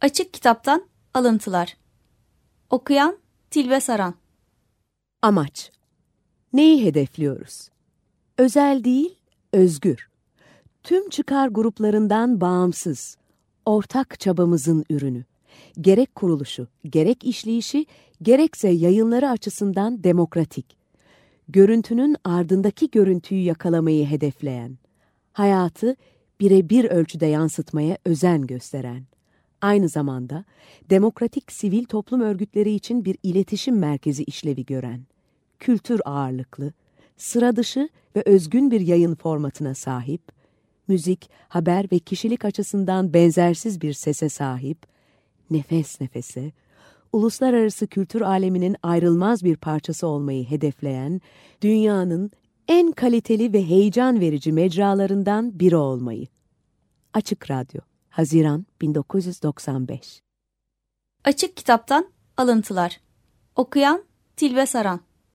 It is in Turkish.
Açık Kitaptan Alıntılar Okuyan Tilbe Saran Amaç Neyi hedefliyoruz? Özel değil, özgür. Tüm çıkar gruplarından bağımsız, ortak çabamızın ürünü. Gerek kuruluşu, gerek işleyişi, gerekse yayınları açısından demokratik. Görüntünün ardındaki görüntüyü yakalamayı hedefleyen, hayatı birebir ölçüde yansıtmaya özen gösteren aynı zamanda demokratik sivil toplum örgütleri için bir iletişim merkezi işlevi gören, kültür ağırlıklı, sıra dışı ve özgün bir yayın formatına sahip, müzik, haber ve kişilik açısından benzersiz bir sese sahip, nefes nefese, uluslararası kültür aleminin ayrılmaz bir parçası olmayı hedefleyen, dünyanın en kaliteli ve heyecan verici mecralarından biri olmayı. Açık Radyo Haziran 1995 Açık Kitaptan Alıntılar. Okuyan Tilbe Saran